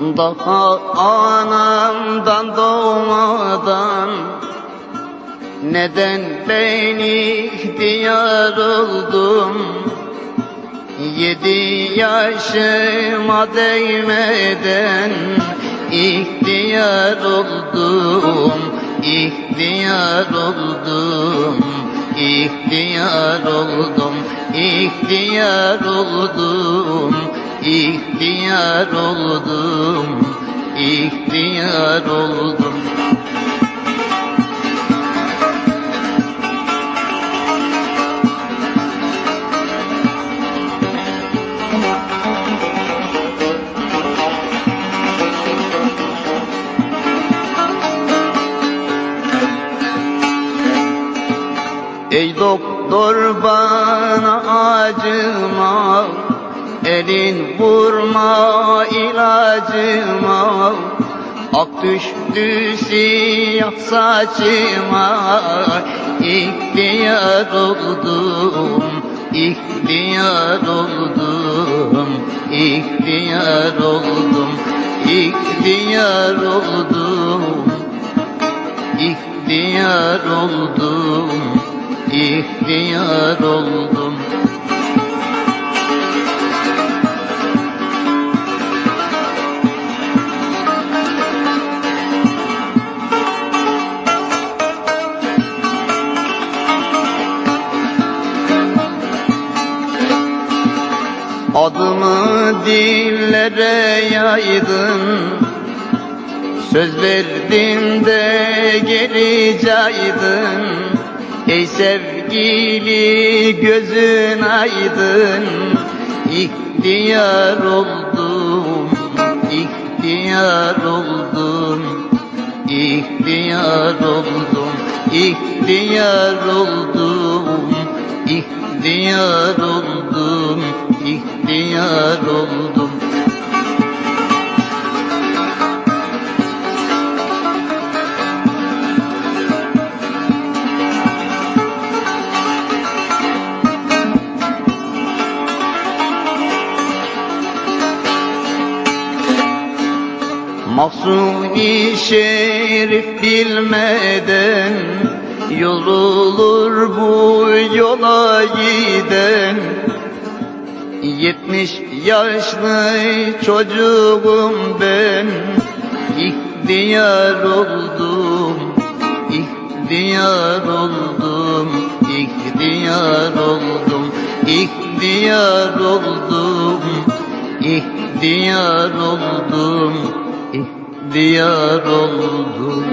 Daha anamdan doğmadan Neden ben ihtiyar oldum? Yedi yaşıma değmeden ihtiyar oldum ihtiyar oldum ihtiyar oldum ihtiyar oldum ihtiyar oldum ihtiyar oldum. Ey doktor bana acıma Elin vurma ilacıma Ak düştü siyah saçıma. İhtiyar oldum İhtiyar oldum İhtiyar oldum İhtiyar oldum İhtiyar oldum İhtiyar oldum Adımı dillere yaydın. Söz verdim de geri caydın. Ey sevgili gözün aydın. İhtiyar oldum, ihtiyar oldum İhtiyar oldum, ihtiyar oldum İhtiyar oldum, ihtiyar oldum Mahsuni şerif bilmeden Yorulur bu yola giden Yetmiş yaşlı çocuğum ben. İhtiyar oldum, ihtiyar oldum İhtiyar oldum, ihtiyar oldum İhtiyar oldum, ihtiyar oldum